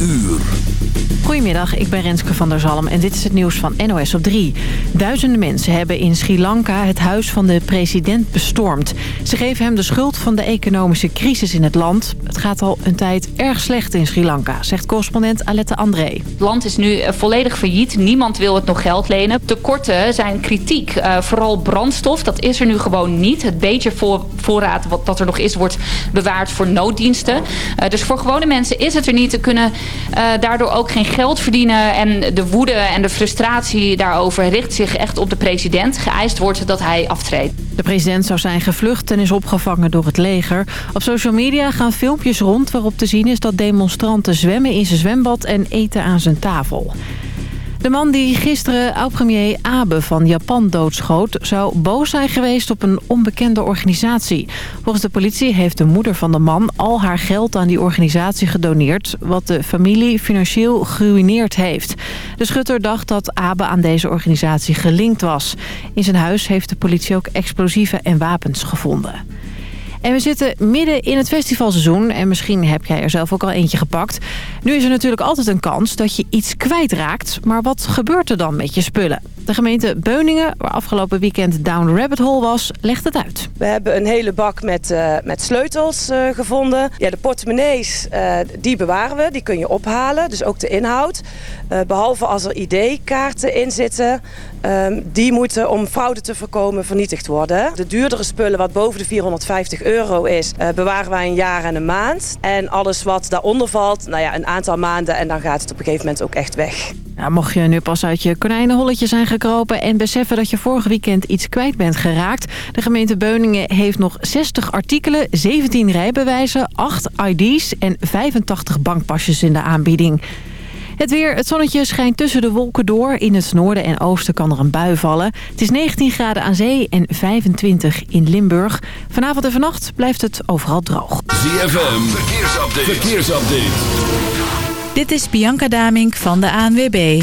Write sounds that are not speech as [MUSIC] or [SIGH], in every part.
uur. Goedemiddag, ik ben Renske van der Zalm en dit is het nieuws van NOS op 3. Duizenden mensen hebben in Sri Lanka het huis van de president bestormd. Ze geven hem de schuld van de economische crisis in het land. Het gaat al een tijd erg slecht in Sri Lanka, zegt correspondent Alette André. Het land is nu eh, volledig failliet. Niemand wil het nog geld lenen. Tekorten zijn kritiek. Uh, vooral brandstof, dat is er nu gewoon niet. Het beetje voor, voorraad wat dat er nog is, wordt bewaard voor nooddiensten. Uh, dus voor gewone mensen is het er niet. Ze kunnen daardoor ook geen geld verdienen. En de woede en de frustratie daarover richt zich echt op de president. Geëist wordt dat hij aftreedt. De president zou zijn gevlucht en is opgevangen door het leger. Op social media gaan filmpjes rond waarop te zien is dat demonstranten zwemmen in zijn zwembad en eten aan zijn tafel. De man die gisteren oud-premier Abe van Japan doodschoot... zou boos zijn geweest op een onbekende organisatie. Volgens de politie heeft de moeder van de man al haar geld aan die organisatie gedoneerd... wat de familie financieel geruineerd heeft. De schutter dacht dat Abe aan deze organisatie gelinkt was. In zijn huis heeft de politie ook explosieven en wapens gevonden. En we zitten midden in het festivalseizoen en misschien heb jij er zelf ook al eentje gepakt. Nu is er natuurlijk altijd een kans dat je iets kwijtraakt, maar wat gebeurt er dan met je spullen? De gemeente Beuningen, waar afgelopen weekend Down Rabbit Hole was, legt het uit. We hebben een hele bak met, uh, met sleutels uh, gevonden. Ja, de portemonnees, uh, die bewaren we, die kun je ophalen, dus ook de inhoud. behalve als er ID-kaarten in zitten, um, die moeten om fraude te voorkomen vernietigd worden. De duurdere spullen, wat boven de 450 euro is, bewaren wij een jaar en een maand. En alles wat daaronder valt, nou ja, een aantal maanden en dan gaat het op een gegeven moment ook echt weg. Ja, mocht je nu pas uit je konijnenholletje zijn gekropen... en beseffen dat je vorig weekend iets kwijt bent geraakt... de gemeente Beuningen heeft nog 60 artikelen, 17 rijbewijzen... 8 ID's en 85 bankpasjes in de aanbieding. Het weer, het zonnetje schijnt tussen de wolken door. In het noorden en oosten kan er een bui vallen. Het is 19 graden aan zee en 25 in Limburg. Vanavond en vannacht blijft het overal droog. ZFM, verkeersupdate. verkeersupdate. Dit is Bianca Damink van de ANWB.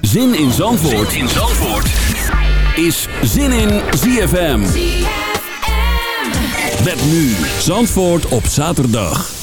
Zin in Zandvoort, zin in Zandvoort. is Zin in ZFM. ZFM. Met nu Zandvoort op zaterdag.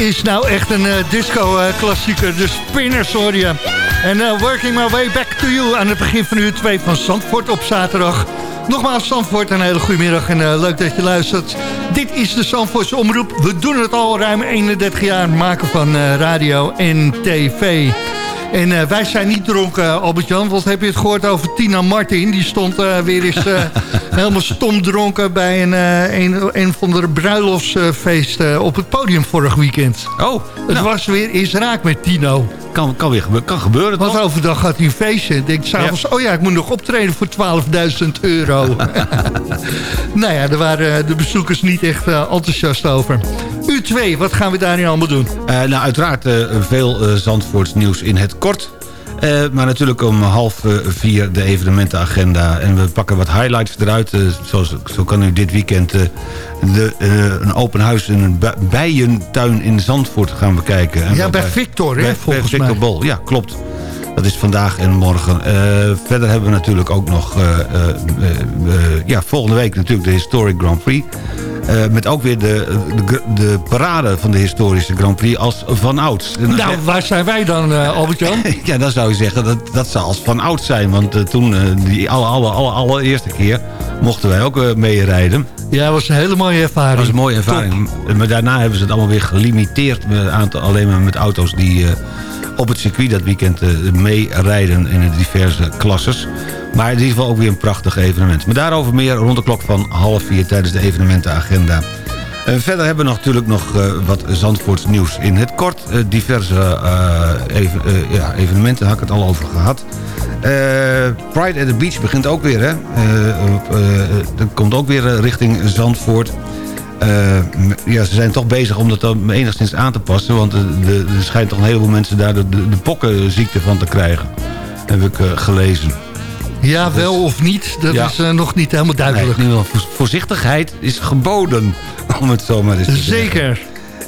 Is nou echt een disco-klassieker, de Spinners hoor. En eh, Working My Way Back to You aan het begin van uur 2 van Zandvoort op zaterdag. Nogmaals Zandvoort, een hele goede middag en eh, leuk dat je luistert. Dit is de Zandvoortse Omroep. We doen het al ruim 31 jaar, maken van eh, radio en tv. En eh, wij zijn niet dronken, Albert-Jan. Want heb je het gehoord over Tina Martin? Die stond eh, weer eens eh, [LAUGHS] helemaal stom dronken... bij een, eh, een, een van de bruiloftsfeest eh, op het podium vorig weekend. Oh, Het was weer eens raak met Tino. kan, kan weer gebeuren. Kan gebeuren, Want toch? overdag had hij een feestje. Denkt s'avonds, oh ja, ik moet nog optreden voor 12.000 euro. [LAUGHS] [LAUGHS] nou ja, daar waren eh, de bezoekers niet echt eh, enthousiast over. U2, wat gaan we daar nu allemaal doen? Eh, nou, uiteraard eh, veel eh Zandvoorts nieuws in het kort. Maar natuurlijk om half vier de evenementenagenda. En we pakken wat highlights eruit. Zoals, zo kan u dit weekend de, een open huis in een bi- bijentuin in Zandvoort gaan bekijken. En Ja, bij Victor, hè, bij, volgens bij Victor mij. Bol, ja, klopt. Dat is vandaag en morgen. Eh, verder hebben we natuurlijk ook nog... eh, eh, ja, volgende week natuurlijk de Historic Grand Prix. Met ook weer de, de, de parade van de historische Grand Prix als van ouds. Nou, waar zijn wij dan, Albert-Jan? [LAUGHS] ja, dan zou je zeggen dat dat zal als van oud zijn. Want toen, die alle, alle, alle, allereerste keer, mochten wij ook meerijden. Ja, dat was een hele mooie ervaring. Dat was een mooie ervaring. Maar daarna hebben ze het allemaal weer gelimiteerd... Met aantal, alleen maar met auto's die op het circuit dat weekend eh, meerijden... in de diverse klasses. Maar in ieder geval ook weer een prachtig evenement. Maar daarover meer rond de klok van half vier tijdens de evenementenagenda. Eh, verder hebben we natuurlijk nog eh, wat Zandvoorts nieuws in het kort. Eh, diverse even- ja, evenementen, daar had ik het al over gehad. Eh, Pride at the Beach begint ook weer, hè. Dat komt ook weer richting Zandvoort. Eh, ja, ze zijn toch bezig om dat dan enigszins aan te passen... want er, schijnt toch een heleboel mensen daar de, de, de pokkenziekte van te krijgen. Heb ik eh, gelezen. Ja, wel of niet, dat Ja. is eh, nog niet helemaal duidelijk. Nee, voorzichtigheid is geboden, [LAUGHS] om het zo maar eens te zeggen. Zeker.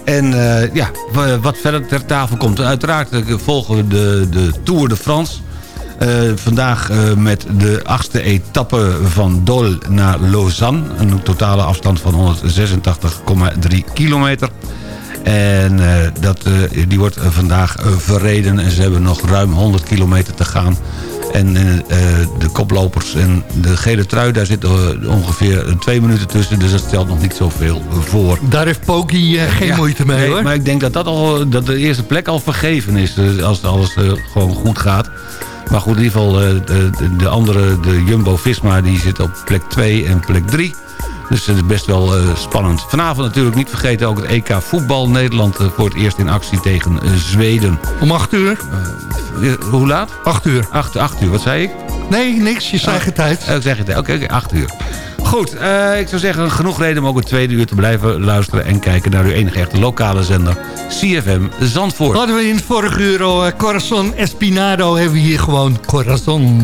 En ja, wa- wat verder ter tafel komt. Uiteraard volgen we de, de Tour de France. Eh, vandaag eh, met de achtste etappe van Dole naar Lausanne. Een totale afstand van 186,3 kilometer. En eh, dat, die wordt vandaag verreden. En ze hebben nog ruim 100 kilometer te gaan. En de koplopers en de gele trui, daar zit ongeveer twee minuten tussen. Dus dat stelt nog niet zoveel voor. Daar heeft Poki geen Ja, moeite mee nee, hoor. Maar ik denk dat, dat, al, dat de eerste plek al vergeven is. Als alles gewoon goed gaat. Maar goed, in ieder geval eh, de, de, de andere, de Jumbo-Visma, die zit op plek 2 en plek 3. Dus het is best wel eh, spannend. Vanavond natuurlijk niet vergeten ook het EK voetbal. Nederland eh, voor het eerst in actie tegen Zweden. Om 8 uur? Hoe laat? 8 uur. 8, 8 uur, wat zei ik? Nee, niks. Je zei geen tijd. Oh, ik zeg het. Oké, oké, 8 uur. Goed, eh, ik zou zeggen genoeg reden om ook het tweede uur te blijven luisteren... en kijken naar uw enige echte lokale zender, CFM Zandvoort. Hadden we in het vorige uur al eh, Corazon Espinado, hebben we hier gewoon Corazon.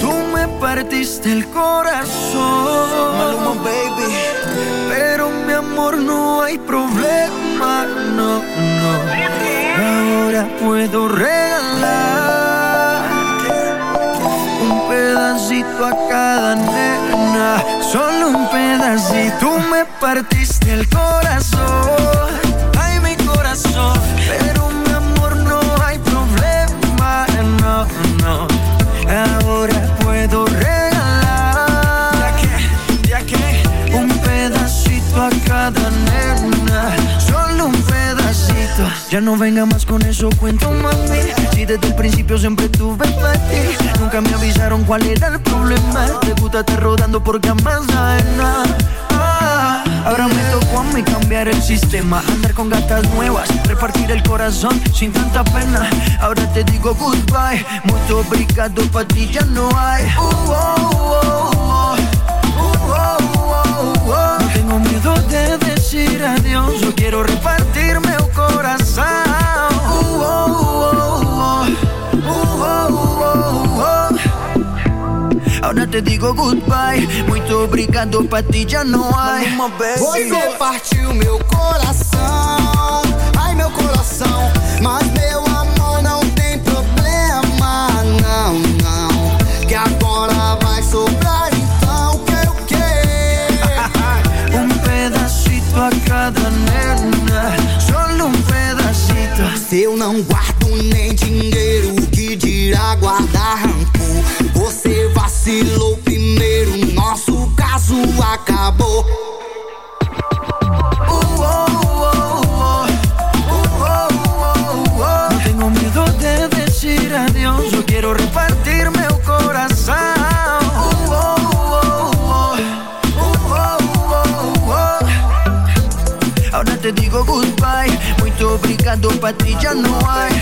Tú me partiste el corazón, Maluma, baby. Pero mi amor no hay problema, no, no. Ahora puedo regalar a cada nena, solo un pedacito. Me partiste el corazón, Ya no venga más con eso, cuento mami. Si desde el principio siempre tuve ti, nunca me avisaron cuál era el problema. Te gusta estar rodando por camas ajenas. Ah, Ahora me tocó a mí cambiar el sistema Andar con gatas nuevas, repartir el corazón sin tanta pena Ahora te digo goodbye, mucho obrigado pa' ti ya no hay Uh, oh, oh, oh. Uh, oh, oh. No tengo miedo de decir adiós Yo quiero repartirme Ahora te digo goodbye, muito obrigado pra ti já não há. Você partiu meu coração, ai meu coração. Mas meu amor não guardo nem dinheiro, que dirá guardar rancor? Você vacilou primeiro, nosso caso acabou. Obrigado pa' ti ya no hay.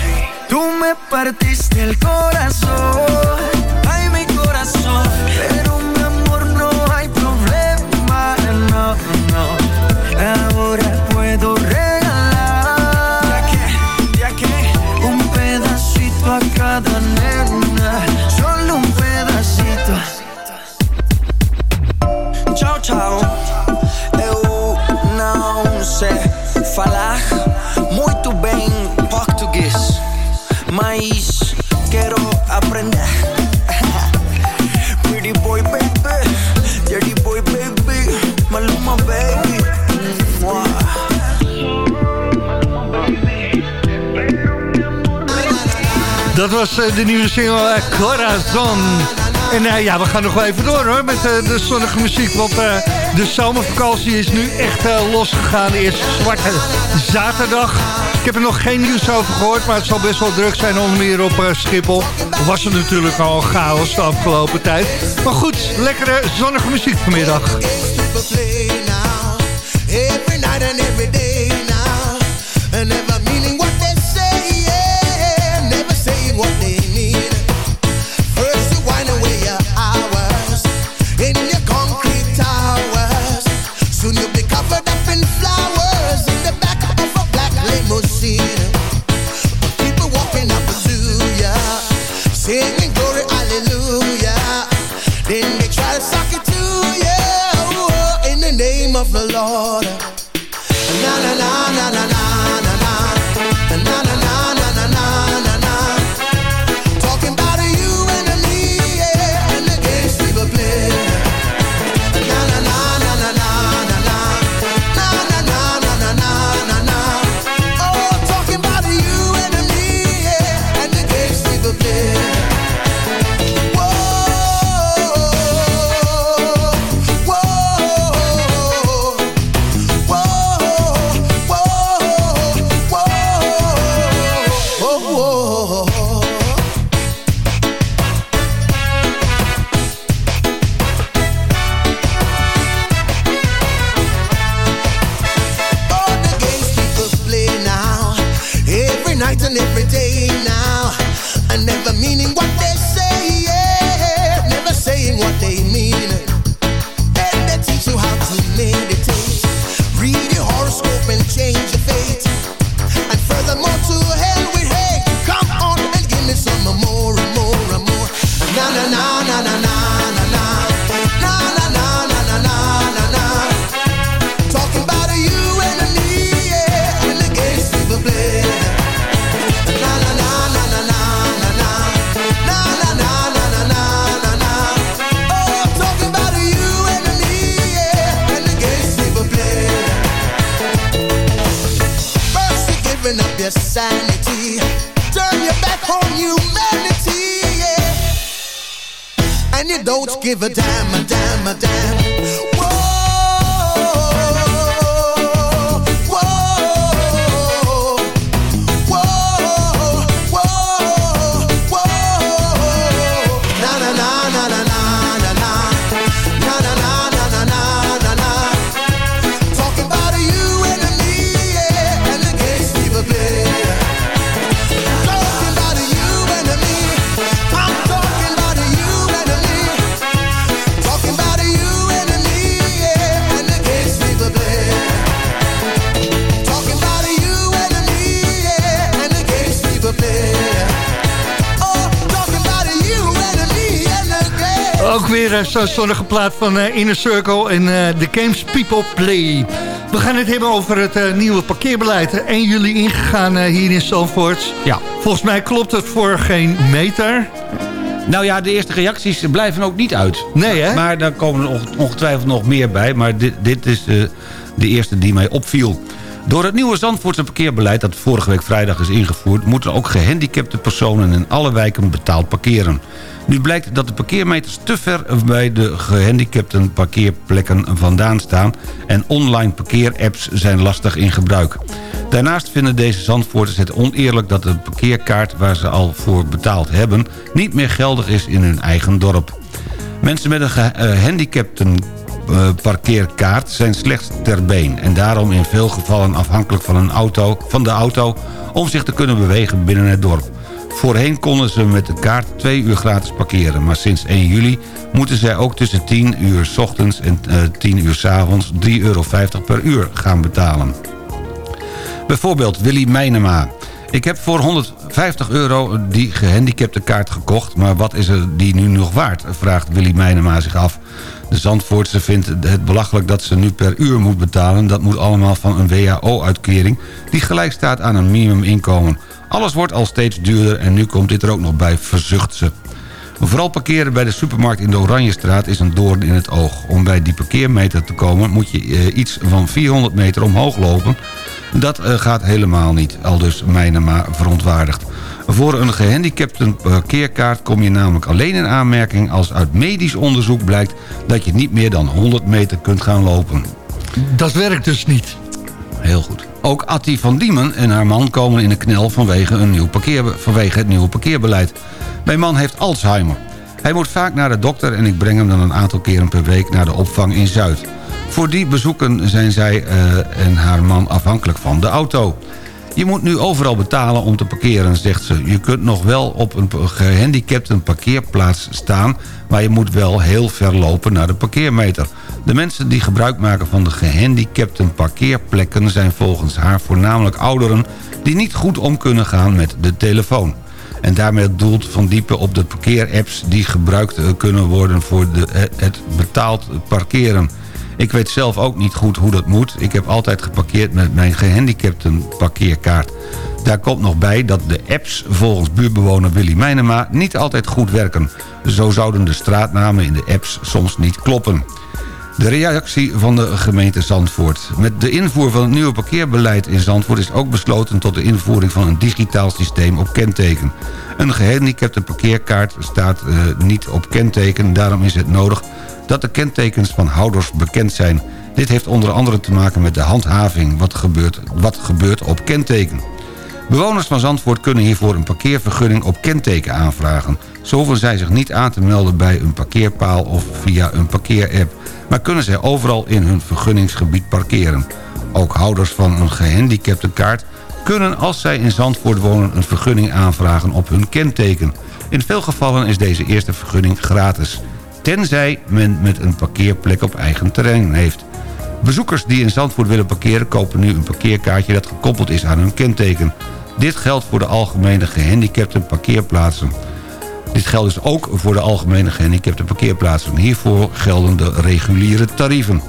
Tú me partiste el corazón, single eh, Corazon. En eh, ja, we gaan nog wel even door hoor met eh, de zonnige muziek. Want de zomervakantie is nu echt losgegaan. Eerst zwarte zaterdag. Ik heb er nog geen nieuws over gehoord, maar het zal best wel druk zijn onder meer op Schiphol. Was het natuurlijk al chaos de afgelopen tijd. Maar goed, lekkere zonnige muziek vanmiddag. Ook weer eh, zo'n zonnige plaat van eh, Inner Circle en eh, The Games People Play. We gaan het hebben over het eh, nieuwe parkeerbeleid. 1 juli ingegaan eh, hier in Zandvoort. Ja. Volgens mij klopt het voor geen meter. Nou ja, de eerste reacties blijven ook niet uit. Nee, hè? Maar daar komen er onge- ongetwijfeld nog meer bij. Maar dit, dit is eh, de eerste die mij opviel. Door het nieuwe Zandvoortse parkeerbeleid dat vorige week vrijdag is ingevoerd... moeten ook gehandicapte personen in alle wijken betaald parkeren. Nu blijkt dat de parkeermeters te ver bij de gehandicapten parkeerplekken vandaan staan... en online parkeerapps zijn lastig in gebruik. Daarnaast vinden deze Zandvoorters het oneerlijk dat de parkeerkaart waar ze al voor betaald hebben... niet meer geldig is in hun eigen dorp. Mensen met een gehandicapten eh, parkeerkaart zijn slechts ter been... en daarom in veel gevallen afhankelijk van, een auto, van de auto... om zich te kunnen bewegen binnen het dorp. Voorheen konden ze met de kaart twee uur gratis parkeren... maar sinds 1 juli moeten zij ook tussen 10 uur s ochtends en eh, 10 uur s avonds 3,50 euro per uur gaan betalen. Bijvoorbeeld Willy Meinema. Ik heb voor 150 euro die gehandicapte kaart gekocht... maar wat is er die nu nog waard? vraagt Willy Meinema zich af. De Zandvoortse vindt het belachelijk dat ze nu per uur moet betalen. Dat moet allemaal van een WHO-uitkering... die gelijk staat aan een minimuminkomen. Alles wordt al steeds duurder en nu komt dit er ook nog bij, verzucht ze. Vooral parkeren bij de supermarkt in de Oranjestraat is een doorn in het oog. Om bij die parkeermeter te komen moet je eh, iets van 400 meter omhoog lopen. Dat eh, gaat helemaal niet, aldus Meinema verontwaardigd. Voor een gehandicapte parkeerkaart kom je namelijk alleen in aanmerking... als uit medisch onderzoek blijkt dat je niet meer dan 100 meter kunt gaan lopen. Dat werkt dus niet. Heel goed. Ook Atti van Diemen en haar man komen in de knel vanwege, een nieuw parkeer, vanwege het nieuwe parkeerbeleid. Mijn man heeft Alzheimer. Hij moet vaak naar de dokter en ik breng hem dan een aantal keren per week naar de opvang in Zuid. Voor die bezoeken zijn zij eh, en haar man afhankelijk van de auto. Je moet nu overal betalen om te parkeren, zegt ze. Je kunt nog wel op een gehandicapte parkeerplaats staan... maar je moet wel heel ver lopen naar de parkeermeter. De mensen die gebruik maken van de gehandicapte parkeerplekken... zijn volgens haar voornamelijk ouderen... die niet goed om kunnen gaan met de telefoon. En daarmee doelt Van Diepen op de parkeerapps... die gebruikt eh, kunnen worden voor de, het betaald parkeren... Ik weet zelf ook niet goed hoe dat moet. Ik heb altijd geparkeerd met mijn gehandicapten parkeerkaart. Daar komt nog bij dat de apps volgens buurtbewoner Willy Meinema niet altijd goed werken. Zo zouden de straatnamen in de apps soms niet kloppen. De reactie van de gemeente Zandvoort. Met de invoer van het nieuwe parkeerbeleid in Zandvoort... is ook besloten tot de invoering van een digitaal systeem op kenteken. Een gehandicapte parkeerkaart staat uh, niet op kenteken. Daarom is het nodig dat de kentekens van houders bekend zijn. Dit heeft onder andere te maken met de handhaving. Wat gebeurt, wat gebeurt op kenteken? Bewoners van Zandvoort kunnen hiervoor een parkeervergunning op kenteken aanvragen. Zo hoeven zij zich niet aan te melden bij een parkeerpaal of via een parkeerapp... maar kunnen zij overal in hun vergunningsgebied parkeren. Ook houders van een gehandicapte kaart kunnen als zij in Zandvoort wonen een vergunning aanvragen op hun kenteken. In veel gevallen is deze eerste vergunning gratis. Tenzij men met een parkeerplek op eigen terrein heeft. Bezoekers die in Zandvoort willen parkeren kopen nu een parkeerkaartje dat gekoppeld is aan hun kenteken. Dit geldt voor de algemene gehandicapte parkeerplaatsen. Dit geldt dus ook voor de algemene gehandicapte parkeerplaatsen. Hiervoor gelden de reguliere tarieven.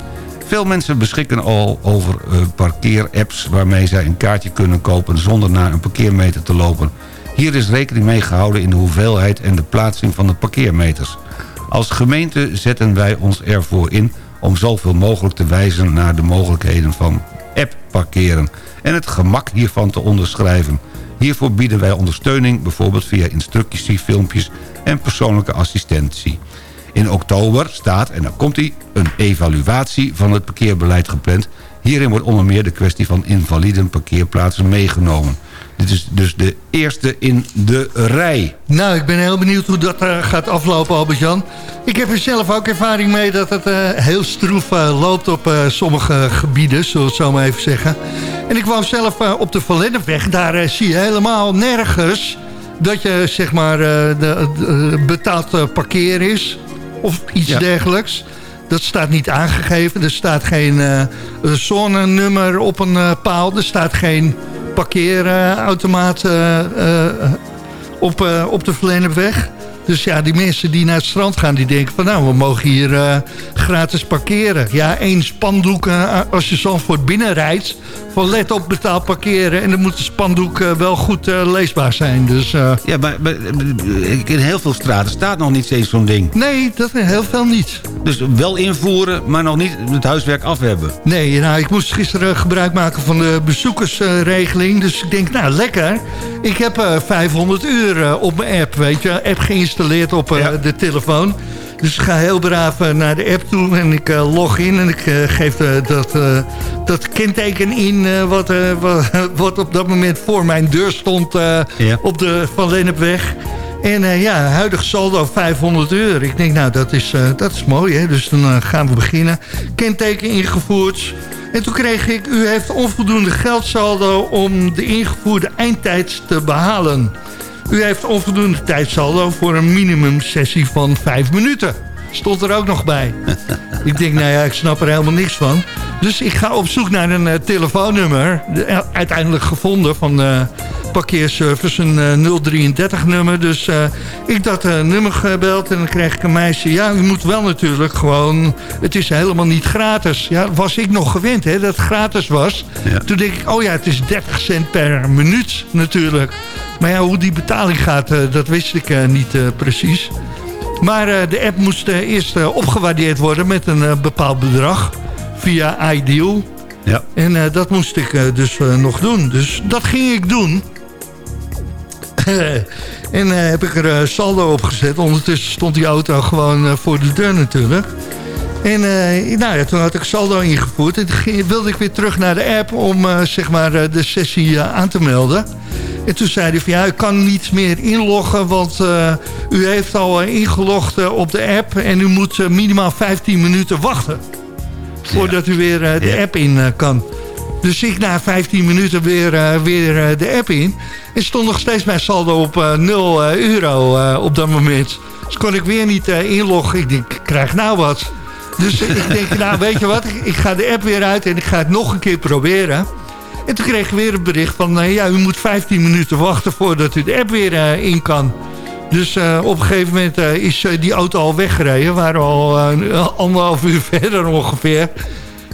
Veel mensen beschikken al over uh, parkeerapps... waarmee zij een kaartje kunnen kopen zonder naar een parkeermeter te lopen. Hier is rekening mee gehouden in de hoeveelheid en de plaatsing van de parkeermeters. Als gemeente zetten wij ons ervoor in om zoveel mogelijk te wijzen naar de mogelijkheden van app-parkeren... en het gemak hiervan te onderschrijven. Hiervoor bieden wij ondersteuning, bijvoorbeeld via instructies, filmpjes en persoonlijke assistentie. In oktober staat, en dan komt hij, een evaluatie van het parkeerbeleid gepland. Hierin wordt onder meer de kwestie van invaliden parkeerplaatsen meegenomen. Dit is dus de eerste in de rij. Nou, ik ben heel benieuwd hoe dat uh, gaat aflopen, Albert-Jan. Ik heb er zelf ook ervaring mee dat het uh, heel stroef uh, loopt op sommige gebieden, zullen we het zo maar even zeggen. En ik woon zelf op de Verlennepweg. Daar zie je helemaal nergens dat je zeg maar de, de, betaald parkeer is of iets ja. dergelijks. Dat staat niet aangegeven. Er staat geen zonenummer op een paal. Er staat geen parkeerautomaat uh, op, op de Verlenenweg. Dus ja, die mensen die naar het strand gaan, die denken van... nou, we mogen hier uh, gratis parkeren. Ja, één spandoek uh, als je Zandvoort binnenrijdt... van let op betaal parkeren. En dan moet de spandoek uh, wel goed leesbaar zijn. Dus, ja, maar, maar, in heel veel straten staat nog niet eens zo'n ding. Nee, dat heel veel niet. Dus wel invoeren, maar nog niet het huiswerk af hebben. Nee, nou, ik moest gisteren gebruik maken van de bezoekersregeling. Dus ik denk, nou, lekker. Ik heb 500 uur op mijn app, weet je. App geïnstalleerd op uh, ja. de telefoon. Dus ik ga heel braaf uh, naar de app toe en ik uh, log in en ik geef dat, dat kenteken in wat, wat, [LAUGHS] wat, op dat moment voor mijn deur stond ja. op de Van Lennepweg. En ja, huidig saldo 500 euro. Ik denk, nou, dat is, dat is mooi, hè? Dus dan gaan we beginnen. Kenteken ingevoerd. En toen kreeg ik, u heeft onvoldoende geldsaldo om de ingevoerde eindtijd te behalen. U heeft onvoldoende tijdsaldo voor een minimumsessie van 5 minuten. Stond er ook nog bij. [LAUGHS] ik denk, nou ja, ik snap er helemaal niks van. Dus ik ga op zoek naar een uh, telefoonnummer. De, uiteindelijk gevonden van uh, parkeerservice. Een uh, 033-nummer. Dus ik dat nummer gebeld en dan kreeg ik een meisje. Ja, u moet wel natuurlijk gewoon... Het is helemaal niet gratis. Ja, was ik nog gewend, hè, dat het gratis was. Ja. Toen denk ik, oh ja, het is 30 cent per minuut natuurlijk. Maar ja, hoe die betaling gaat, dat wist ik niet precies. Maar de app moest eerst opgewaardeerd worden met een bepaald bedrag via Ideal. Ja. En dat moest ik dus nog doen. Dus dat ging ik doen. [LAUGHS] en heb ik er saldo op gezet. Ondertussen stond die auto gewoon voor de deur natuurlijk. En nou ja, toen had ik saldo ingevoerd. En wilde ik weer terug naar de app om zeg maar, de sessie aan te melden. En toen zei hij van ja, ik kan niet meer inloggen, want u heeft al ingelogd op de app en u moet minimaal 15 minuten wachten voordat u weer de ja. app in kan. Dus ik na 15 minuten weer, weer de app in. En stond nog steeds mijn saldo op 0 euro op dat moment. Dus kon ik weer niet inloggen. Ik denk, ik krijg nou wat. Dus ik denk, nou weet je wat, ik, ga de app weer uit en ik ga het nog een keer proberen. En toen kreeg ik weer een bericht van, ja, u moet 15 minuten wachten voordat u de app weer in kan. Dus uh, op een gegeven moment uh, is die auto al weggereden. We waren al anderhalf uur [LAUGHS] verder ongeveer.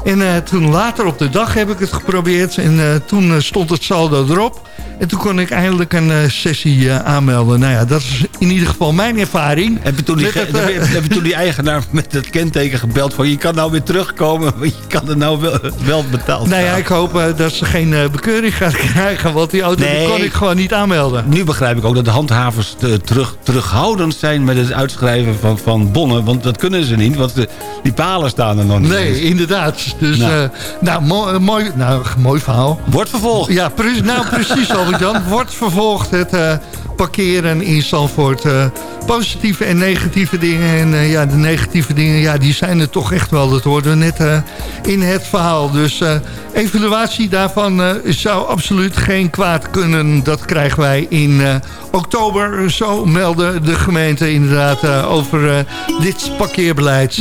En toen later op de dag heb ik het geprobeerd. En toen stond het saldo erop. En toen kon ik eindelijk een sessie aanmelden. Nou ja, dat is in ieder geval mijn ervaring. Heb je toen die, het, heb je toen die [LAUGHS] eigenaar met het kenteken gebeld van... je kan nou weer terugkomen, [LAUGHS] je kan er nou wel, wel betaald Nou ja, ik hoop dat ze geen bekeuring gaat [LAUGHS] krijgen... want die auto nee, die kon ik gewoon niet aanmelden. Nu begrijp ik ook dat de handhavers terug, terughoudend zijn... met het uitschrijven van, van bonnen, want dat kunnen ze niet... want de, die palen staan er nog niet. Nee, eens. inderdaad. Dus nou, nou mooi, mooi, nou, mooi verhaal. Wordt vervolgd. Ja, pre nou precies [LAUGHS] al. Jan wordt vervolgd het uh, parkeren in Zandvoort. Uh, positieve en negatieve dingen. En eh, ja, de negatieve dingen, ja, die zijn er toch echt wel. Dat hoorden we net eh, in het verhaal. Dus eh, evaluatie daarvan eh, zou absoluut geen kwaad kunnen. Dat krijgen wij in eh, oktober. Zo melden de gemeente inderdaad eh, over eh, dit parkeerbeleid.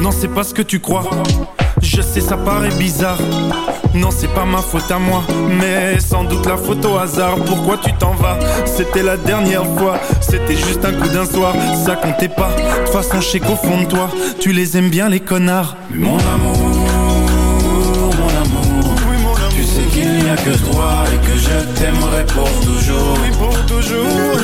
Non, c'est pas ce que tu crois. Je sais, ça paraît bizarre. Non, c'est pas ma faute à moi, mais sans doute la faute au hasard. Pourquoi tu t'en vas? C'était la dernière fois. C'était juste un coup d'un soir. Ça comptait pas. De toute façon, je sais qu'au fond de toi, tu les aimes bien, les connards. Mon amour, t'aimerai pour toujours. Oui, pour toujours.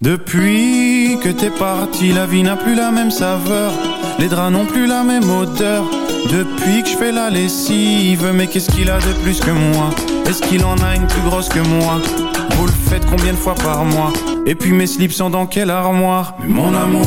Depuis que t'es parti, la vie n'a plus la même saveur. Les draps n'ont plus la même odeur. Depuis que je fais la lessive, mais qu'est-ce qu'il a de plus que moi? Est-ce qu'il en a une plus grosse que moi? Vous le faites combien de fois par mois? Et puis mes slips sont dans quelle armoire? Mais mon amour,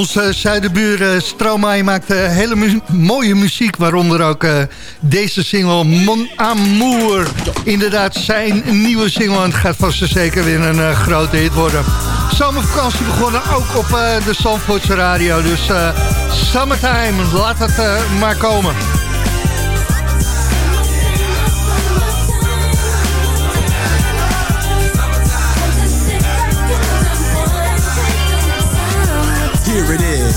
Onze zuidenbuur eh, Stromae maakt eh, hele mooie muziek, waaronder ook eh, deze single Mon Amour. Inderdaad, zijn nieuwe single het gaat vast en zeker weer een grote hit worden. Zomervakantie begonnen ook op de Zandvoortse radio, dus summertime, laat het maar komen.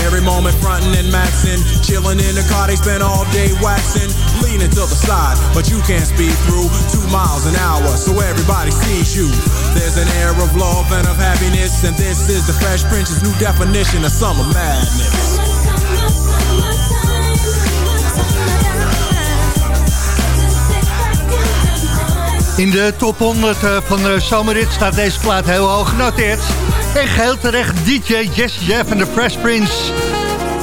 Every moment frontin' and maxin', chillin' in the car, they spend all day waxing, leaning to the side, but you can't speed through two miles an hour, so everybody sees you. There's an air of love and of happiness, and this is the Fresh Prince's new definition of summer madness. In de top 100 eh, van de zomerrit staat deze plaat heel hoog genoteerd. En geheel terecht DJ Jess Jeff en de Fresh Prince.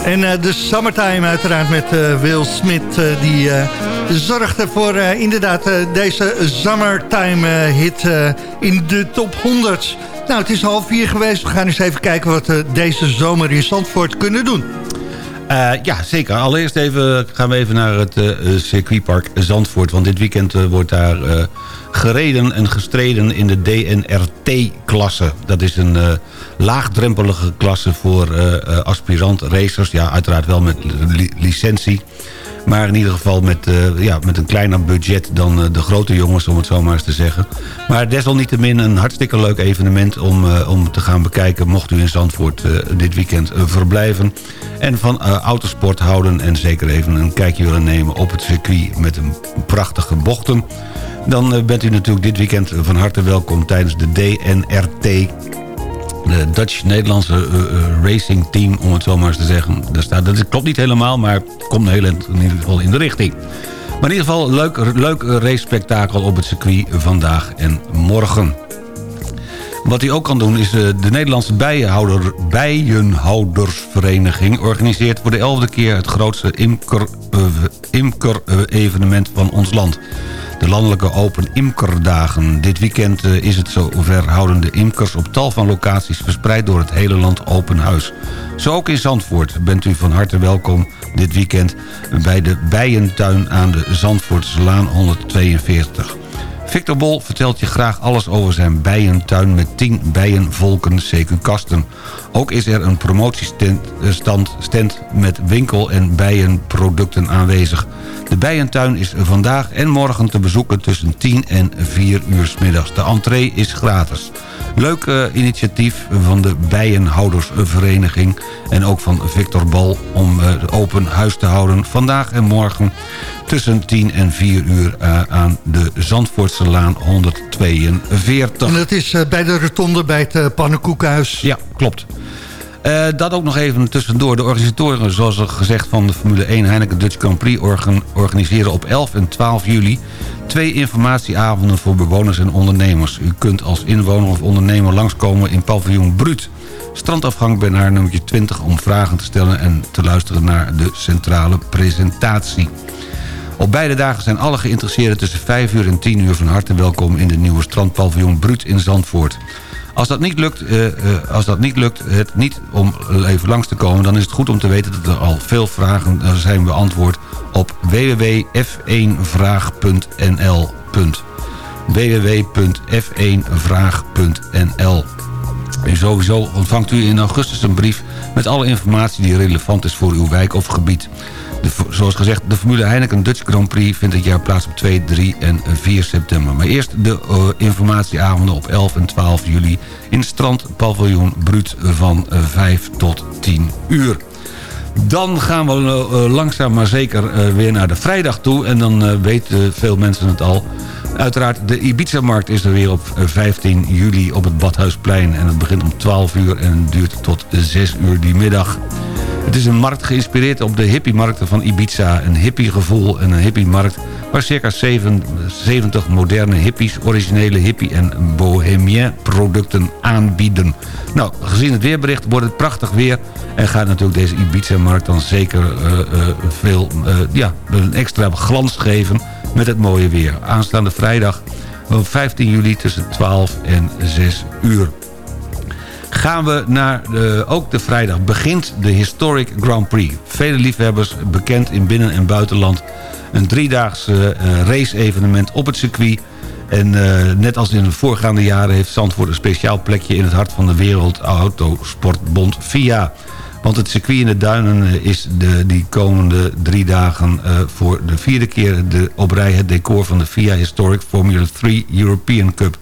En eh, de Summertime uiteraard met eh, Will Smith. eh, die zorgde voor inderdaad deze Summertime hit in de top 100. Nou, het is half vier geweest. We gaan eens even kijken wat we deze zomer in Zandvoort kunnen doen. Eh, ja, zeker. Allereerst even, gaan we even naar het eh, circuitpark Zandvoort. Want dit weekend eh, wordt daar gereden en gestreden in de DNRT-klasse. Dat is een laagdrempelige klasse voor aspirant racers. Ja, uiteraard wel met li- licentie. Maar in ieder geval met, eh, ja, met een kleiner budget dan eh, de grote jongens, om het zo maar eens te zeggen. Maar desalniettemin een hartstikke leuk evenement om, eh, om te gaan bekijken... mocht u in Zandvoort dit weekend verblijven. En van autosport houden en zeker even een kijkje willen nemen op het circuit... met een prachtige bochten. Dan bent u natuurlijk dit weekend van harte welkom tijdens de DNRT de Dutch-Nederlandse eh, eh, racing team, om het zo maar eens te zeggen. Daar staat, dat klopt niet helemaal, maar komt hele, in ieder geval in de richting. Maar in ieder geval leuk, leuk race-spektakel op het circuit vandaag en morgen. Wat hij ook kan doen is eh, de Nederlandse bijenhouder, Bijenhoudersvereniging... organiseert voor de elfde keer het grootste imker-evenement imker, van ons land. De landelijke Open Imkerdagen. Dit weekend eh, is het zover houden de imkers op tal van locaties... verspreid door het hele land open huis. Zo ook in Zandvoort bent u van harte welkom dit weekend... bij de Bijentuin aan de Zandvoortse Laan 142. Victor Bol vertelt je graag alles over zijn bijentuin met 10 bijenvolken CQ-kasten. Ook is er een promotiestand eh, stand met winkel- en bijenproducten aanwezig. De bijentuin is vandaag en morgen te bezoeken tussen 10 en 4 uur 's middags. De entree is gratis. Leuk eh, initiatief van de Bijenhoudersvereniging en ook van Victor Bal om eh, open huis te houden vandaag en morgen tussen 10 en 4 uur eh, aan de Zandvoortse Laan 142. En dat is bij de rotonde bij het pannenkoekenhuis. Ja, klopt. Eh, dat ook nog even tussendoor. De organisatoren, zoals al gezegd van de Formule 1 Heineken Dutch Grand Prix... organ- organiseren op 11 en 12 juli twee informatieavonden voor bewoners en ondernemers. U kunt als inwoner of ondernemer langskomen in paviljoen Bruut. Strandafgang bij naar nummer 20 om vragen te stellen... en te luisteren naar de centrale presentatie. Op beide dagen zijn alle geïnteresseerden tussen 5 uur en 10 uur van harte welkom... in de nieuwe strandpaviljoen Bruut in Zandvoort. Als dat niet lukt, eh, eh, als dat niet lukt het niet om even langs te komen... dan is het goed om te weten dat er al veel vragen zijn beantwoord... op www.f1vraag.nl www.f1vraag.nl en sowieso ontvangt u in augustus een brief met alle informatie die relevant is voor uw wijk of gebied. Zoals gezegd, de Formule Heineken Dutch Grand Prix vindt dit jaar plaats op 2, 3 en 4 september. Maar eerst de uh, informatieavonden op 11 en 12 juli in Strand Paviljoen Bruut van uh, 5 tot 10 uur. Dan gaan we uh, langzaam maar zeker weer naar de vrijdag toe. En dan weten veel mensen het al. Uiteraard, de Ibiza-markt is er weer op 15 juli op het Badhuisplein. En het begint om 12 uur en duurt tot 6 uur die middag. Het is een markt geïnspireerd op de hippie-markten van Ibiza. Een hippie-gevoel en een hippie-markt waar circa 70 moderne hippies... originele hippie- en bohemien producten aanbieden. Nou, gezien het weerbericht wordt het prachtig weer... en gaat natuurlijk deze Ibiza-markt dan zeker uh, uh, veel, ja, een extra glans geven... met het mooie weer. Aanstaande vrijdag 15 juli tussen 12 en 6 uur gaan we naar de, ook de vrijdag. Begint de Historic Grand Prix. Vele liefhebbers, bekend in binnen- en buitenland. Een driedaagse uh, race-evenement op het circuit. En uh, net als in de voorgaande jaren heeft Zandvoort een speciaal plekje... in het hart van de Wereld Autosportbond FIA. Want het circuit in de Duinen is de, die komende drie dagen... Uh, voor de vierde keer de, op rij het decor van de FIA Historic Formula 3 European Cup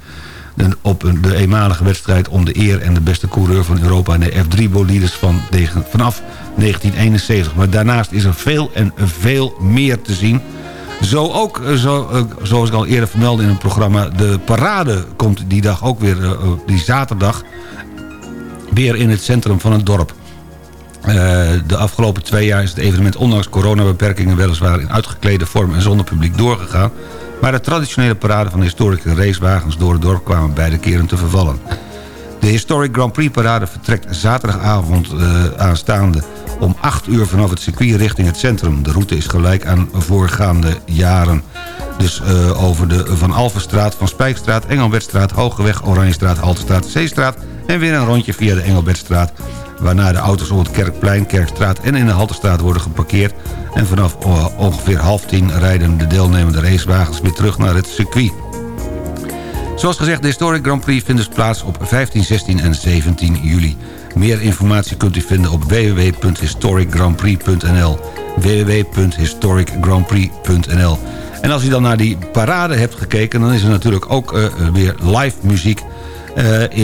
op de eenmalige wedstrijd om de eer en de beste coureur van Europa... en de F3-bolides van, vanaf 1971. Maar daarnaast is er veel en veel meer te zien. Zo ook, zo, zoals ik al eerder vermeldde in het programma... de parade komt die dag ook weer, die zaterdag... weer in het centrum van het dorp. Uh, de afgelopen twee jaar is het evenement ondanks coronabeperkingen... weliswaar in uitgeklede vorm en zonder publiek doorgegaan... Maar de traditionele parade van historische racewagens door het dorp kwamen beide keren te vervallen. De Historic Grand Prix parade vertrekt zaterdagavond uh, aanstaande om 8 uur vanaf het circuit richting het centrum. De route is gelijk aan voorgaande jaren. Dus uh, over de Van Alvenstraat, Van Spijkstraat, Engelbertstraat, Hogeweg, Oranjestraat, Haltestraat, Zeestraat... en weer een rondje via de Engelbertstraat waarna de auto's op het Kerkplein, Kerkstraat en in de Haltestraat worden geparkeerd. En vanaf ongeveer half tien rijden de deelnemende racewagens weer terug naar het circuit. Zoals gezegd, de Historic Grand Prix vindt dus plaats op 15, 16 en 17 juli. Meer informatie kunt u vinden op www.historicgrandprix.nl www.historicgrandprix.nl En als u dan naar die parade hebt gekeken... dan is er natuurlijk ook uh, weer live muziek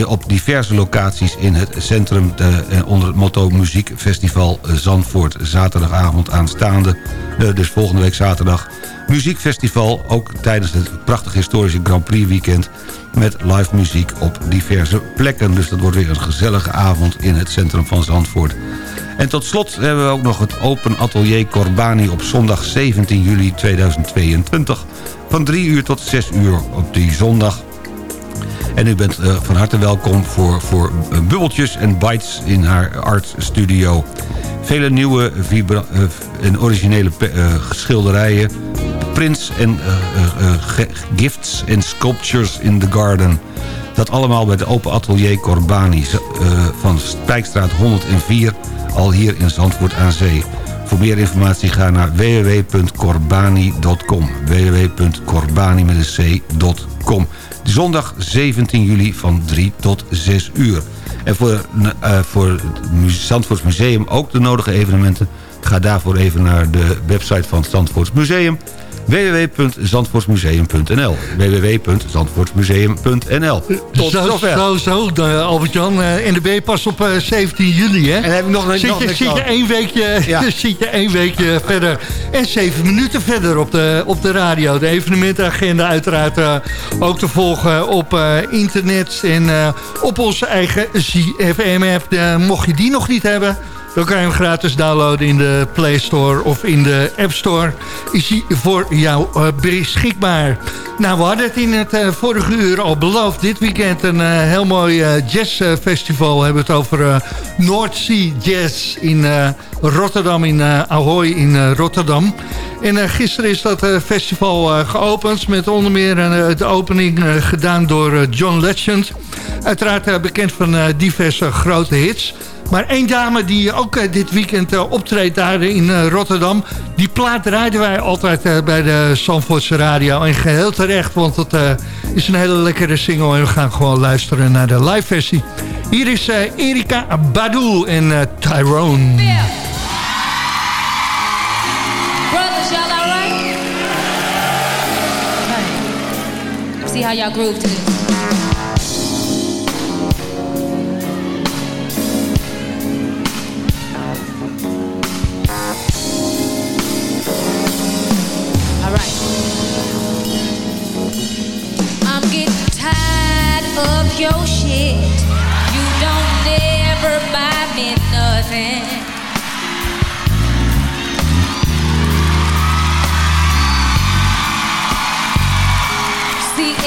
op diverse locaties in het centrum... Uh, onder het motto Muziekfestival Zandvoort. Zaterdagavond aanstaande, uh, dus volgende week zaterdag. Muziekfestival, ook tijdens het prachtig historische Grand Prix weekend... met live muziek op diverse plekken. Dus dat wordt weer een gezellige avond in het centrum van Zandvoort. En tot slot hebben we ook nog het Open Atelier Corbani... op zondag 17 juli 2022. Van 3 uur tot 6 uur op die zondag en u bent uh, van harte welkom voor, voor uh, bubbeltjes en bites in haar art studio. Vele nieuwe uh, en originele schilderijen. Prints en gifts en sculptures in the garden. Dat allemaal bij de Open Atelier Corbani van Spijkstraat 104... al hier in Zandvoort aan Zee. Voor meer informatie ga naar www.corbani.com www.corbani met een c.com Zondag 17 juli van 3 tot 6 uur. En voor, uh, voor het Zandvoorts Museum ook de nodige evenementen. Ga daarvoor even naar de website van het Museum www.zandvoortsmuseum.nl www.zandvoortsmuseum.nl Tot zo, zover. Zo, zo, Albert-Jan. Uh, NDB pas op uh, 17 juli, hè? En heb ik nog, zit, nog je, zit je één weekje, ja. [LAUGHS] zit je één weekje verder. En zeven minuten verder op de, op de radio. De evenementagenda uiteraard uh, ook te volgen op internet en op onze eigen ZFM-app. mocht je die nog niet hebben... Dan kan je hem gratis downloaden in de Play Store of in de App Store. Is hij voor jou uh, beschikbaar. Nou, we hadden het in het uh, vorige uur al beloofd. Dit weekend een uh, heel mooi jazzfestival. We hebben het over Sea Jazz in Rotterdam, in Ahoy in Rotterdam. En gisteren is dat festival geopend met onder meer de opening gedaan door John Legend. Uiteraard bekend van diverse grote hits... Maar één dame die ook uh, dit weekend uh, optreedt daar in Rotterdam... die plaat draaiden wij altijd bij de Zandvoortse radio. En geheel terecht, want het is een hele lekkere single... en we gaan gewoon luisteren naar de live versie. Hier is Erika Badu en Tyrone. See how y'all groove to.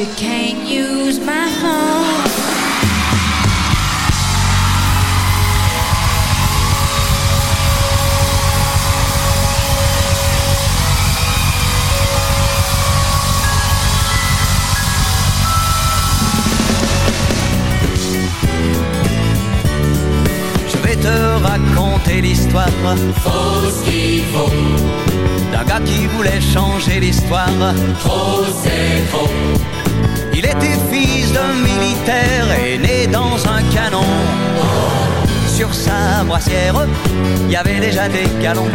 you can't use my phone. Je vais te raconter l'histoire. Fausse qu'il faut. D'un gars qui voulait changer l'histoire. Trop c'est trop Il était fils d'un militaire et né dans un canon. Sur sa brassière, il y avait déjà des galons.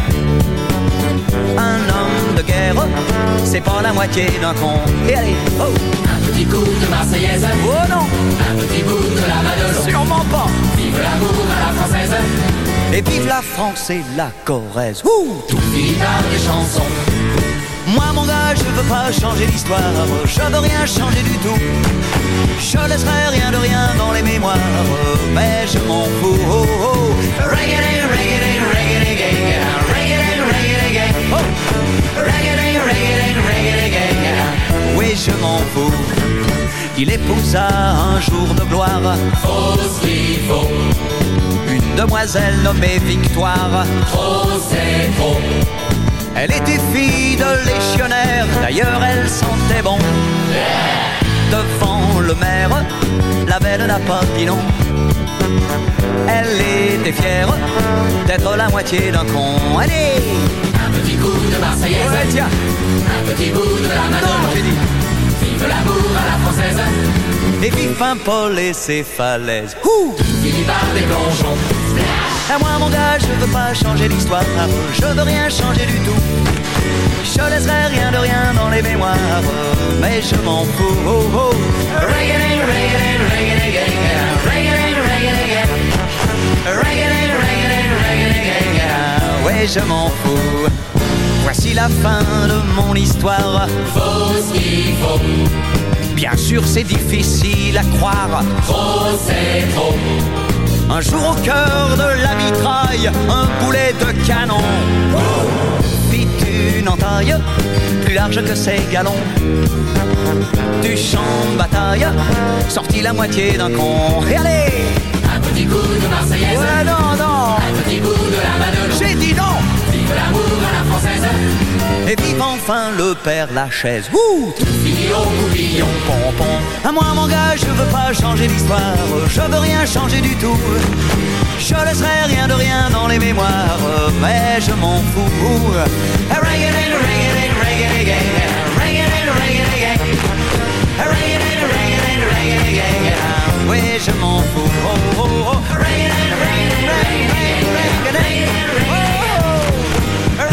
Un homme de guerre, c'est pas la moitié d'un con. Et allez, oh. Un petit coup de Marseillaise. Oh non. Un petit bout de la Madeleine. Sûrement pas. Vive l'amour à la française. Et vive la France et la Corrèze. Ouh. Tout finit par des chansons Moi mon gars je veux pas changer l'histoire. Je veux rien changer du tout. Je laisserai rien de rien dans les mémoires. Mais je m'en fous. Oh, oh. Reggae, reggae, reggae, reggae, reggae, reggae, oh. Reggae, reggae, reggae, reggae. Oui je m'en fous. Il épousa un jour de gloire. Une demoiselle nommée Victoire. Trop c'est trop Elle était fille de légionnaire D'ailleurs elle sentait bon. Devant le maire La belle n'a pas dit non. Elle était fière D'être la moitié d'un con. Allez Un petit coup de Marseillaise. Ouais tiens. Un petit bout de la Madone. J'ai dit. Vive l'amour à la française. Et vive un Paul et ses falaises. Ouh finit par des plongeons à moi mon gars, je veux pas changer l'histoire, ah, je veux rien changer du tout. Je laisserai rien de rien dans les mémoires, mais je m'en fous. Oh, oh. Ouais, je m'en fous. Voici la fin de mon histoire. Faut ce qu'il. Bien sûr, c'est difficile à croire. Trop, c'est trop. Un jour au cœur de la mitraille, un boulet de canon. Fit une entaille, plus large que ses galons. Du champ de bataille, sortit la moitié d'un con. Et allez Un petit coup de Marseillaise. Ouais, non, non Un petit coup de la. J'ai dit non Vive l'amour à la française. Et vive enfin le père Lachaise. Coupillon. Pompon. À moi, mon gars, je veux pas changer l'histoire. Je veux rien changer du tout. Je laisserai rien de rien dans les mémoires, mais je m'en fous. Oui, je m'en fous. Oh.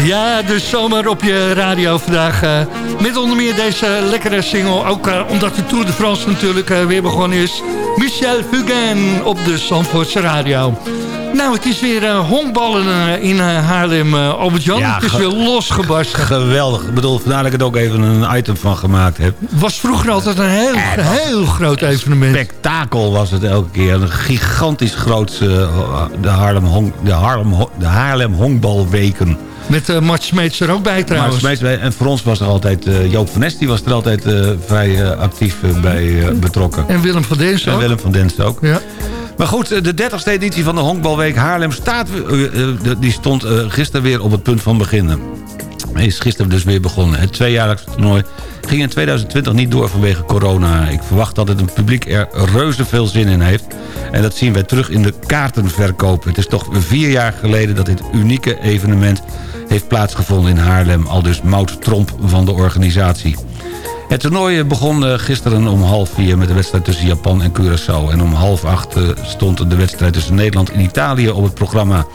Ja, de zomer op je radio vandaag. eh, met onder meer deze lekkere single. Ook eh, omdat de Tour de France natuurlijk eh, weer begonnen is. Michel Fugain op de Zandvoortse radio. Nou, het is weer eh, honkballen in eh, Haarlem, Albert-Jan. Ja, het is weer losgebarsten. Geweldig. Ik bedoel, vandaar dat ik er ook even een item van gemaakt heb. was vroeger altijd een heel, heel groot evenement. Spektakel was het elke keer. Een gigantisch groot de, Haarlem Hong, de, Haarlem, Ho- de Haarlem Honkbalweken. Met uh, Mart Smeets er ook bij trouwens. het meest- en voor ons was er altijd... eh, Joop van Nes die was er altijd eh, vrij actief bij betrokken. En Willem van Deens En ook. Willem van Dens ook. Ja. Maar goed, de 30ste editie van de Honkbalweek Haarlem staat, die stond gisteren weer op het punt van beginnen. Hij is gisteren dus weer begonnen. Het tweejaarlijks toernooi ging in 2020 niet door vanwege corona. Ik verwacht dat het een publiek er reuze veel zin in heeft. En dat zien wij terug in de kaartenverkoop. Het is toch vier jaar geleden dat dit unieke evenement heeft plaatsgevonden in Haarlem. Al dus Mout Tromp van de organisatie. Het toernooi begon eh, gisteren om half vier met de wedstrijd tussen Japan en Curaçao. En om half acht eh, stond de wedstrijd tussen Nederland en Italië op het programma.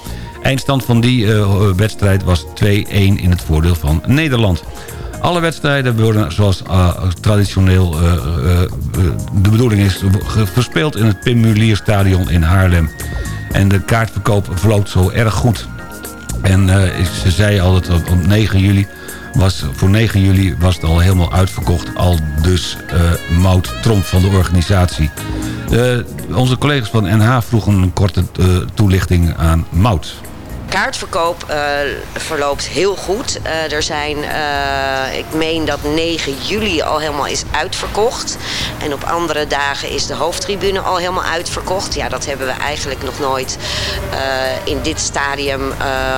Eindstand van die eh, wedstrijd was 2-1 in het voordeel van Nederland. Alle wedstrijden worden zoals traditioneel de bedoeling is verspeeld in het Pim Mulier Stadion in Haarlem. En de kaartverkoop verloopt zo erg goed. En eh, ze zei al dat op, op 9 juli was, voor 9 juli was het al helemaal uitverkocht. Al dus eh Mout Tromp van de organisatie. Eh, onze collega's van NH vroegen een korte toelichting aan Mout. Kaartverkoop eh, verloopt heel goed. Eh, er zijn, eh, ik meen dat 9 juli al helemaal is uitverkocht. En op andere dagen is de hoofdtribune al helemaal uitverkocht. Ja, dat hebben we eigenlijk nog nooit in dit stadium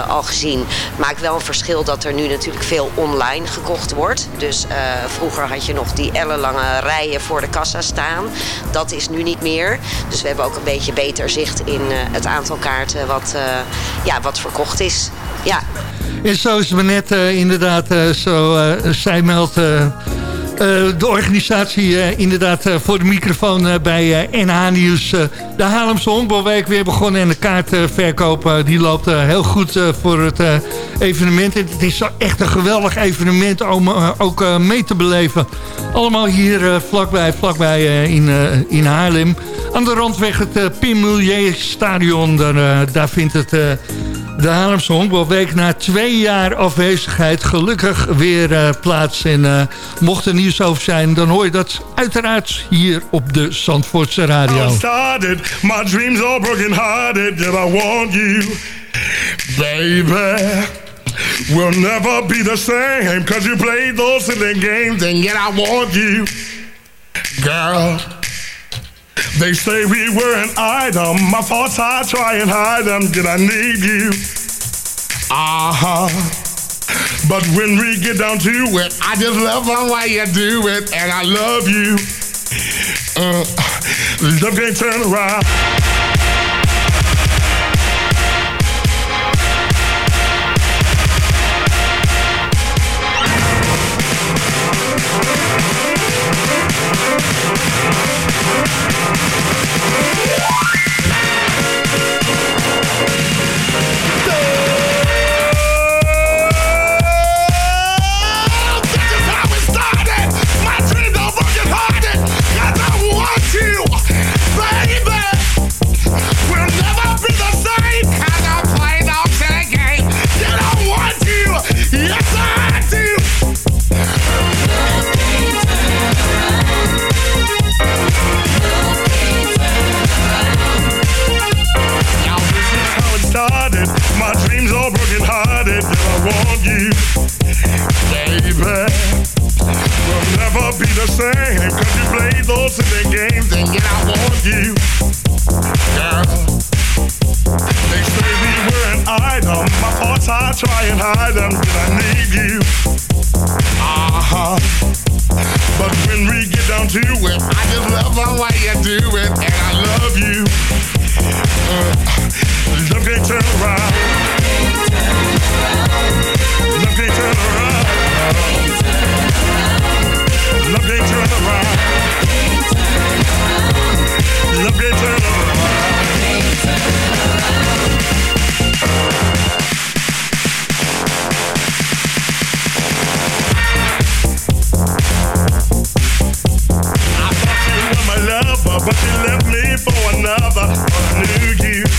al gezien. Maakt wel een verschil dat er nu natuurlijk veel online gekocht wordt. Dus vroeger had je nog die ellenlange rijen voor de kassa staan. Dat is nu niet meer. Dus we hebben ook een beetje beter zicht in het aantal kaarten wat, ja, wat verkocht is. Ja. En zo is het net eh, inderdaad, eh, zo eh, zij meldt de organisatie inderdaad voor de microfoon bij NH Nieuws. de Haarlemse Honkbalweek weer begonnen en de kaartverkoop die loopt heel goed voor het evenement. En het is echt een geweldig evenement om ook mee te beleven. Allemaal hier vlakbij, vlakbij in, in Haarlem. Aan de randweg het uh, Pim Mulier Stadion, daar, daar vindt het... de Haarlemse Honkbalweek na twee jaar afwezigheid gelukkig weer eh, plaats. En eh, mocht er nieuws over zijn, dan hoor je dat uiteraard hier op de Zandvoortse radio. I started, my dreams are broken hearted, yet I want you, baby. We'll never be the same, cause you played those silly games, and yet I want you, girl. They say we were an item, my thoughts I try and hide them, yet I need you. Uh-huh. But when we get down to it, I just love the way you do it, and I love you. Uh, love can't turn around. Same. Cause you play those silly games yet I want you. Girl. They say we were an item. My thoughts I try and hide them. Did I need you? Uh-huh. But when we get down to it, I just love the way you do it, and I love you. Uh, love can't turn around. Love can't turn around. Love turn around. Love turn my lover, but you left me for another. I knew you.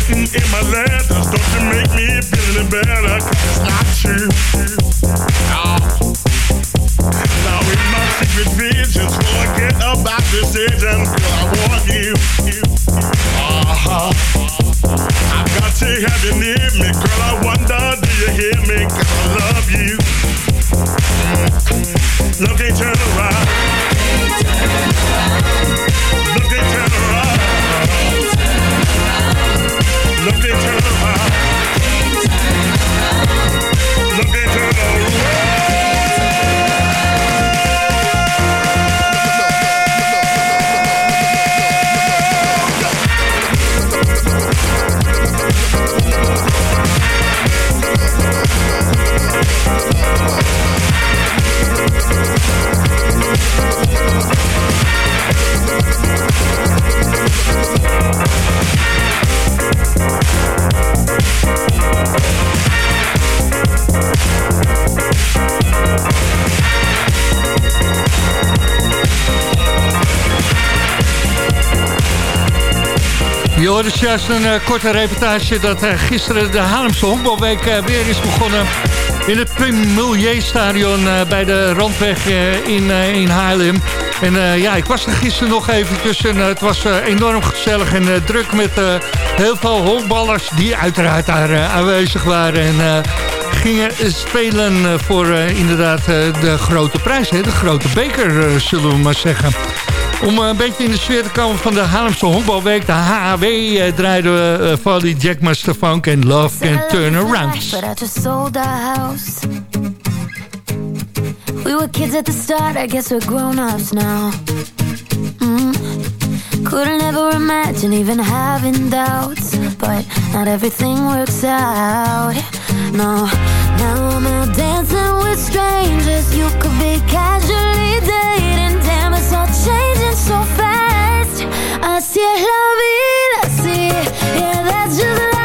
Written in my letters, don't you make me feel any better? 'cause it's not true. No. Now in my secret visions, forget about decisions, girl, I want you. Uh-huh. I've got to have you near me, girl. I wonder, do you hear me? 'Cause I love you. Love can't turn around. Love can't turn around. Love can't Hoorde juist een eh, korte reportage dat eh, gisteren de Haarlemse honkbalweek eh, weer is begonnen. In het Premier Stadion bij de Randweg in, in Haarlem. En ja, ik was er gisteren nog eventjes en het was enorm gezellig en druk met heel veel honkballers die uiteraard daar aanwezig waren. En gingen spelen voor inderdaad de grote prijs, hè? de grote beker zullen we maar zeggen. Om een beetje in de sfeer te komen van de Haarlemse honkbalweek, de HAW, eh, draaiden we uh, Folly Jack Master Funk en Love Can Turn Around. But I just sold our house. We were kids at the start, I guess we're grown-ups now. Mm. Couldn't ever imagine even having doubts. But not everything works out. No, now I'm out dancing with strangers. You could be casually dating. Damn, it's all changing so fast. Así es la vida. Yeah, that's just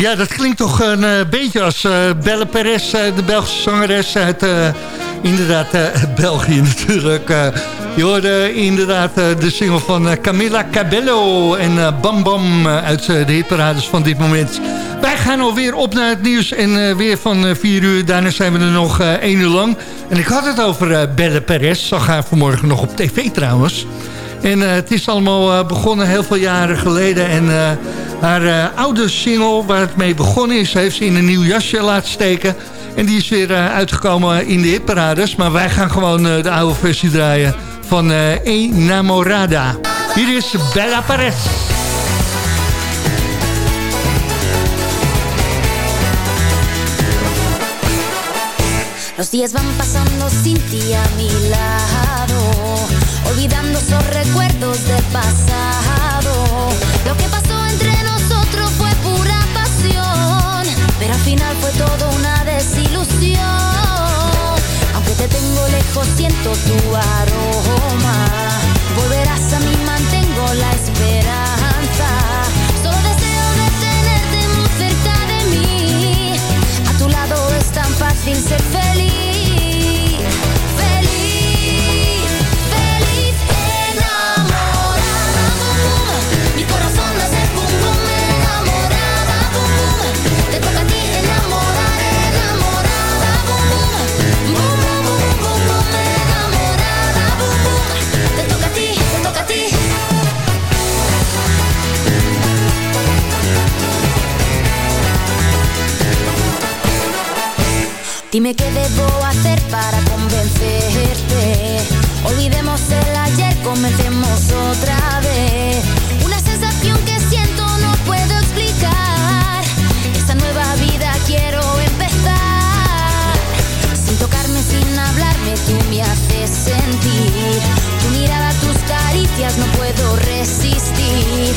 Ja, dat klinkt toch een eh, beetje als eh, Belle Perez, eh, de Belgische zangeres uit inderdaad [LAUGHS] België natuurlijk. je hoorde inderdaad de single van Camilla Cabello en Bam Bam uit de hitparades van dit moment. Wij gaan alweer op naar het nieuws en weer van 4 uur. Daarna zijn we er nog 1 uur lang. En ik had het over Belle Perez, zag haar vanmorgen nog op tv trouwens. En het is allemaal begonnen heel veel jaren geleden. En haar eh, oude single, waar het mee begonnen is... heeft ze in een nieuw jasje laten steken. En die is weer eh, uitgekomen in de hitparades. Maar wij gaan gewoon eh, de oude versie draaien van Enamorada. Hier is Bella Perez. Los días van pasando sin ti a mi lado, olvidando esos recuerdos del pasado. Fue todo una desilusión. Aunque te tengo lejos, siento tu aroma. Volverás a mí, mantengo la esperanza. Solo deseo de tenerte muy cerca de mí. A tu lado es tan fácil ser feliz. Dime qué debo hacer para convencerte. Olvidemos el ayer, comencemos otra vez. Una sensación que siento no puedo explicar. Esta nueva vida quiero empezar. Sin tocarme, sin hablarme, tú me haces sentir. Tu mirada, tus caricias, no puedo resistir.